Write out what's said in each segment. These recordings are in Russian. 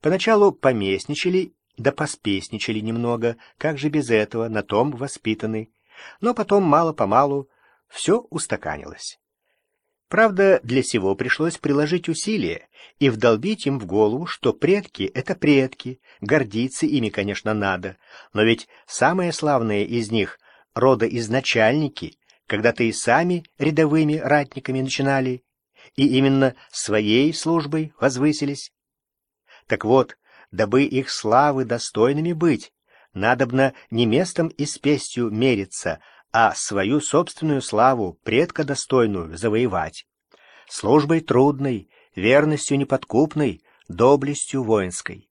Поначалу поместничали да поспесничали немного, как же без этого, на том воспитаны. Но потом мало-помалу все устаканилось. Правда, для сего пришлось приложить усилия и вдолбить им в голову, что предки — это предки, гордиться ими, конечно, надо, но ведь самое славное из них — родоизначальники, когда-то и сами рядовыми ратниками начинали, и именно своей службой возвысились. Так вот, дабы их славы достойными быть, надобно не местом и спестью мериться, а свою собственную славу, предка достойную, завоевать. Службой трудной, верностью неподкупной, доблестью воинской.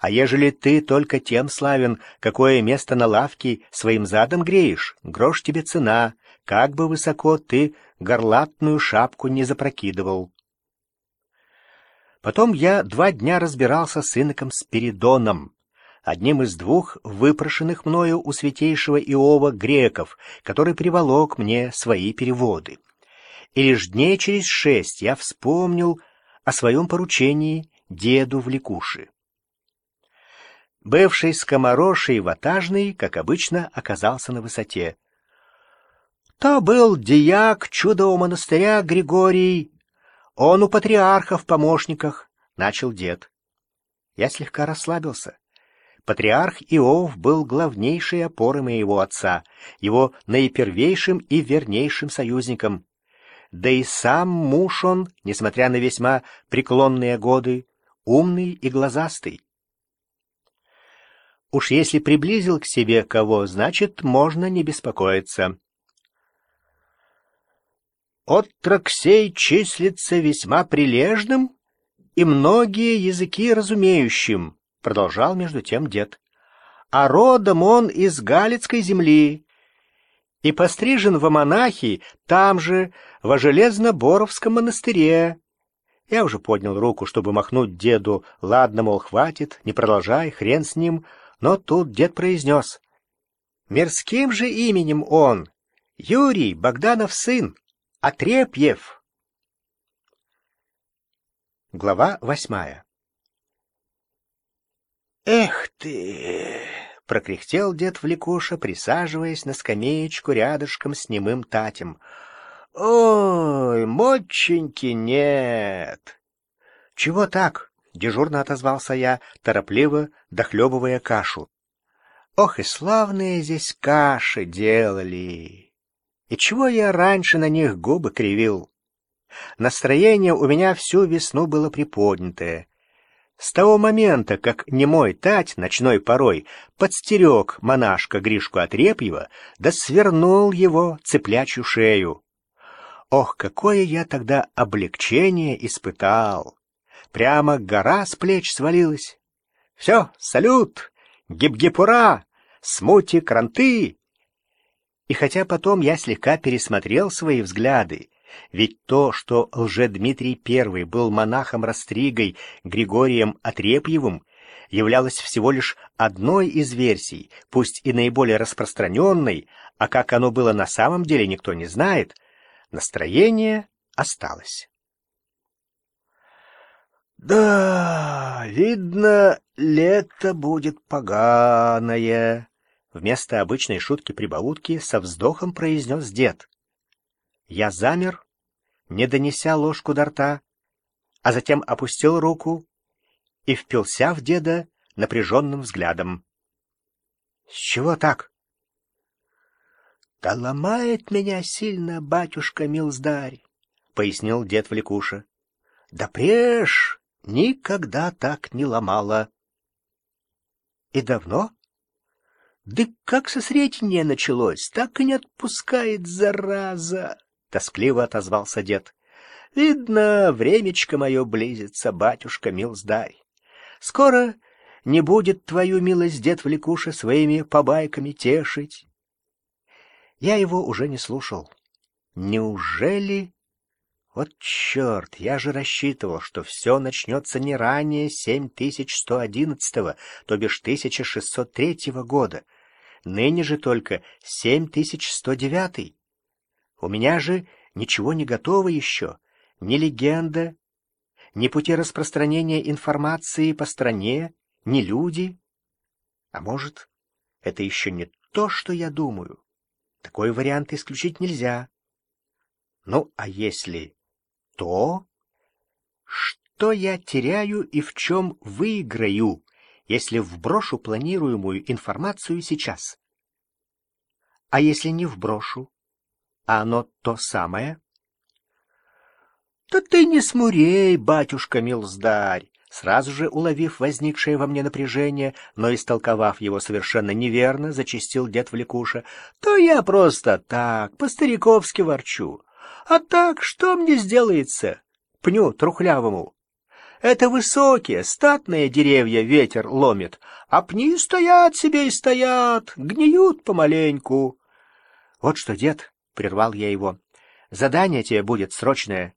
А ежели ты только тем славен, какое место на лавке своим задом греешь, грош тебе цена, как бы высоко ты горлатную шапку не запрокидывал. Потом я два дня разбирался с иноком Спиридоном, одним из двух выпрошенных мною у святейшего Иова греков, который приволок мне свои переводы. И лишь дней через шесть я вспомнил о своем поручении деду в Ликуши. Бывший скомороший ватажный, как обычно, оказался на высоте. То был дьяк чудового монастыря Григорий он у патриарха в помощниках, — начал дед. Я слегка расслабился. Патриарх Иов был главнейшей опорой моего отца, его наипервейшим и вернейшим союзником. Да и сам муж он, несмотря на весьма преклонные годы, умный и глазастый. Уж если приблизил к себе кого, значит, можно не беспокоиться. Отрок сей числится весьма прилежным и многие языки разумеющим, — продолжал между тем дед. А родом он из Галицкой земли и пострижен в монахи там же, во Железноборовском монастыре. Я уже поднял руку, чтобы махнуть деду. Ладно, мол, хватит, не продолжай, хрен с ним. Но тут дед произнес. Мирским же именем он, Юрий Богданов сын. Отрепьев. Глава восьмая «Эх ты!» — прокряхтел дед Влекуша, присаживаясь на скамеечку рядышком с немым Татем. «Ой, моченьки нет!» «Чего так?» — дежурно отозвался я, торопливо дохлебывая кашу. «Ох и славные здесь каши делали!» И чего я раньше на них губы кривил? Настроение у меня всю весну было приподнятое. С того момента, как немой тать ночной порой подстерег монашка Гришку Отрепьева, да свернул его цеплячью шею. Ох, какое я тогда облегчение испытал! Прямо гора с плеч свалилась. Все, салют! Гиб-гипура! Смути кранты! И хотя потом я слегка пересмотрел свои взгляды, ведь то, что лже-Дмитрий I был монахом-растригой Григорием Отрепьевым, являлось всего лишь одной из версий, пусть и наиболее распространенной, а как оно было на самом деле никто не знает, настроение осталось. «Да, видно, лето будет поганое», Вместо обычной шутки-прибаутки со вздохом произнес дед. Я замер, не донеся ложку до рта, а затем опустил руку и впился в деда напряженным взглядом. — С чего так? — Да ломает меня сильно батюшка Милздарь, — пояснил дед Влекуша. — Да преж никогда так не ломала. — И давно? Да как со сретения началось, так и не отпускает, зараза! — тоскливо отозвался дед. — Видно, времечко мое близится, батюшка Милздарь. Скоро не будет твою милость дед Влекуша своими побайками тешить. Я его уже не слушал. Неужели... Вот черт, я же рассчитывал, что все начнется не ранее 7111, то бишь 1603 года. Ныне же только 7109. У меня же ничего не готово еще, ни легенда, ни пути распространения информации по стране, ни люди. А может, это еще не то, что я думаю. Такой вариант исключить нельзя. Ну, а если то, что я теряю и в чем выиграю, если вброшу планируемую информацию сейчас? А если не вброшу, а оно то самое? Да ты не смурей, батюшка Милздарь! Сразу же уловив возникшее во мне напряжение, но истолковав его совершенно неверно, зачистил дед Влекуша. То я просто так, по-стариковски ворчу. А так, что мне сделается? Пню трухлявому. Это высокие, статные деревья ветер ломит, а пни стоят себе и стоят, гниют помаленьку. Вот что, дед, — прервал я его, — задание тебе будет срочное.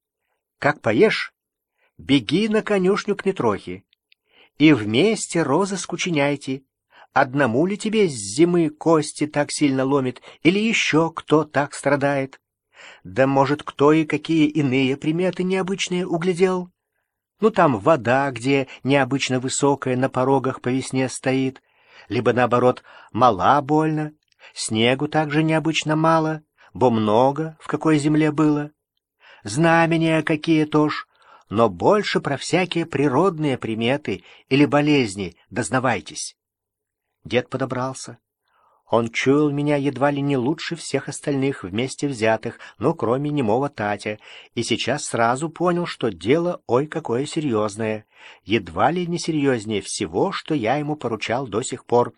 Как поешь, беги на конюшню к Митрохе и вместе розыск учиняйте. Одному ли тебе с зимы кости так сильно ломит, или еще кто так страдает? Да, может, кто и какие иные приметы необычные углядел? Ну, там вода, где необычно высокая, на порогах по весне стоит, либо, наоборот, мала больно, снегу также необычно мало, бо много в какой земле было. Знамения какие тоже, но больше про всякие природные приметы или болезни дознавайтесь. Дед подобрался. Он чуял меня едва ли не лучше всех остальных вместе взятых, но кроме немого Татя, и сейчас сразу понял, что дело ой какое серьезное, едва ли не серьезнее всего, что я ему поручал до сих пор.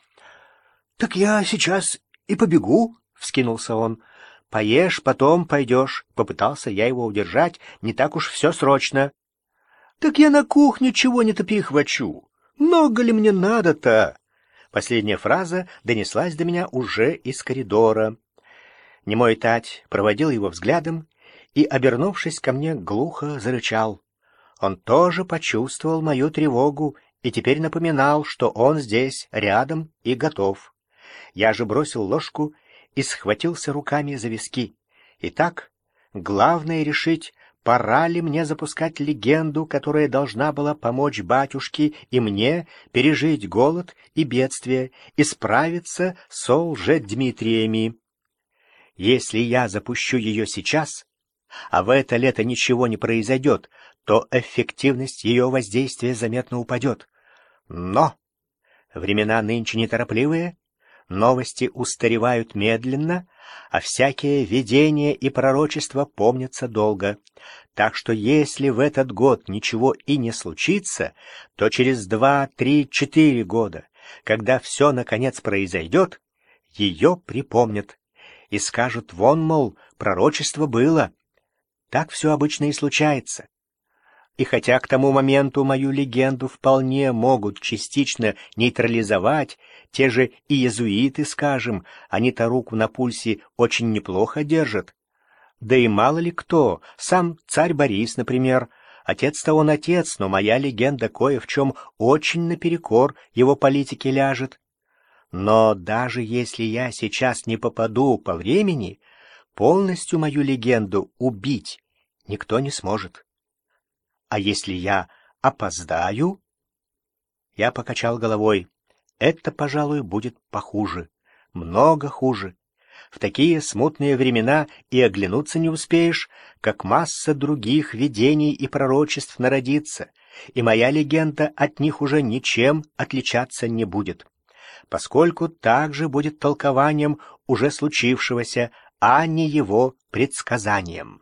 — Так я сейчас и побегу, — вскинулся он. — Поешь, потом пойдешь, — попытался я его удержать, не так уж все срочно. Так я на кухню чего не топи хвачу. Много ли мне надо-то? Последняя фраза донеслась до меня уже из коридора. Немой Тать проводил его взглядом и, обернувшись ко мне, глухо зарычал. Он тоже почувствовал мою тревогу и теперь напоминал, что он здесь, рядом и готов. Я же бросил ложку и схватился руками за виски. Итак, главное решить, пора ли мне запускать легенду, которая должна была помочь батюшке и мне пережить голод и бедствие и справиться с Дмитриями. Если я запущу ее сейчас, а в это лето ничего не произойдет, то эффективность ее воздействия заметно упадет. Но времена нынче неторопливые, новости устаревают медленно, а всякие видения и пророчества помнятся долго. Так что если в этот год ничего и не случится, то через два, три, четыре года, когда все наконец произойдет, ее припомнят и скажут «вон, мол, пророчество было». Так все обычно и случается. И хотя к тому моменту мою легенду вполне могут частично нейтрализовать, те же иезуиты, скажем, они-то руку на пульсе очень неплохо держат. Да и мало ли кто, сам царь Борис, например, Отец-то он отец, но моя легенда кое в чем очень наперекор его политике ляжет. Но даже если я сейчас не попаду по времени, полностью мою легенду убить никто не сможет. А если я опоздаю? Я покачал головой. Это, пожалуй, будет похуже. Много хуже. В такие смутные времена и оглянуться не успеешь, как масса других видений и пророчеств народится, и моя легенда от них уже ничем отличаться не будет, поскольку также будет толкованием уже случившегося, а не его предсказанием.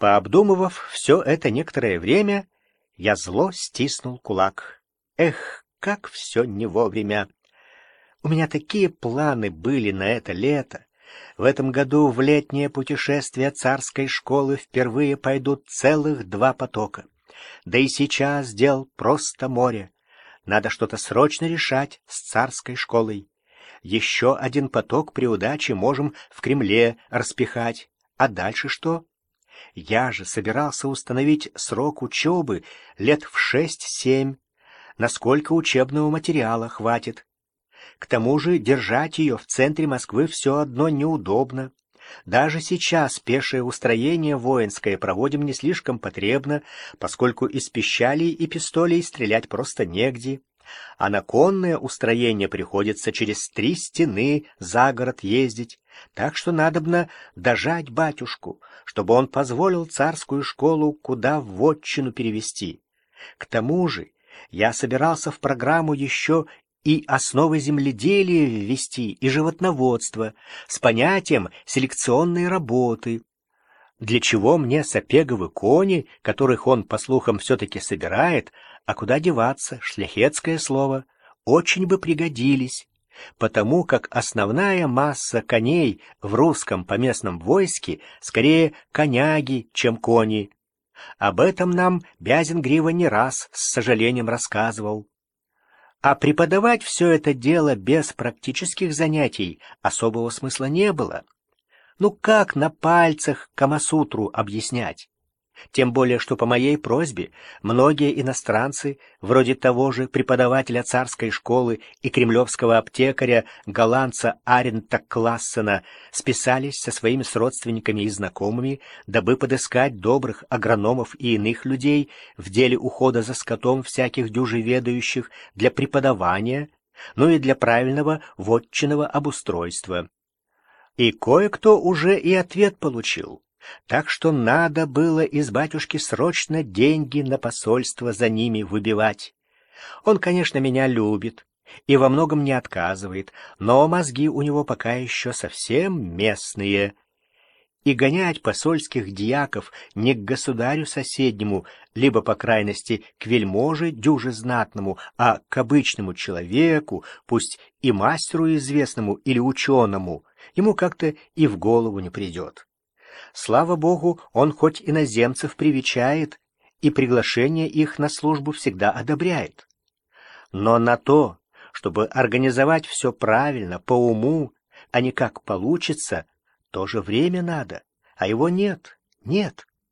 Пообдумывав все это некоторое время, я зло стиснул кулак. Эх, как все не вовремя! У меня такие планы были на это лето. В этом году в летнее путешествие царской школы впервые пойдут целых два потока. Да и сейчас дел просто море. Надо что-то срочно решать с царской школой. Еще один поток при удаче можем в Кремле распихать. А дальше что? Я же собирался установить срок учебы лет в шесть-семь, насколько учебного материала хватит. К тому же держать ее в центре Москвы все одно неудобно. Даже сейчас пешее устроение воинское проводим не слишком потребно, поскольку из пищалей и пистолей стрелять просто негде, а на конное устроение приходится через три стены за город ездить, так что надобно дожать батюшку, чтобы он позволил царскую школу куда в вотчину перевести. К тому же я собирался в программу еще и основы земледелия ввести, и животноводство, с понятием селекционной работы. Для чего мне сапеговы кони, которых он, по слухам, все-таки собирает, а куда деваться, шляхетское слово, очень бы пригодились, потому как основная масса коней в русском поместном войске скорее коняги, чем кони. Об этом нам Бязин Грива не раз с сожалением рассказывал. А преподавать все это дело без практических занятий особого смысла не было. Ну как на пальцах Камасутру объяснять? Тем более, что по моей просьбе многие иностранцы, вроде того же преподавателя царской школы и кремлевского аптекаря, голландца Арента Классена, списались со своими родственниками и знакомыми, дабы подыскать добрых агрономов и иных людей в деле ухода за скотом всяких дюжеведающих для преподавания, ну и для правильного вотчинного обустройства. И кое-кто уже и ответ получил. Так что надо было из батюшки срочно деньги на посольство за ними выбивать. Он, конечно, меня любит и во многом не отказывает, но мозги у него пока еще совсем местные. И гонять посольских дьяков не к государю соседнему, либо, по крайности, к вельможе дюже знатному, а к обычному человеку, пусть и мастеру известному или ученому, ему как-то и в голову не придет. Слава богу, он хоть иноземцев привечает и приглашение их на службу всегда одобряет. Но на то, чтобы организовать все правильно, по уму, а не как получится, тоже время надо, а его нет, нет.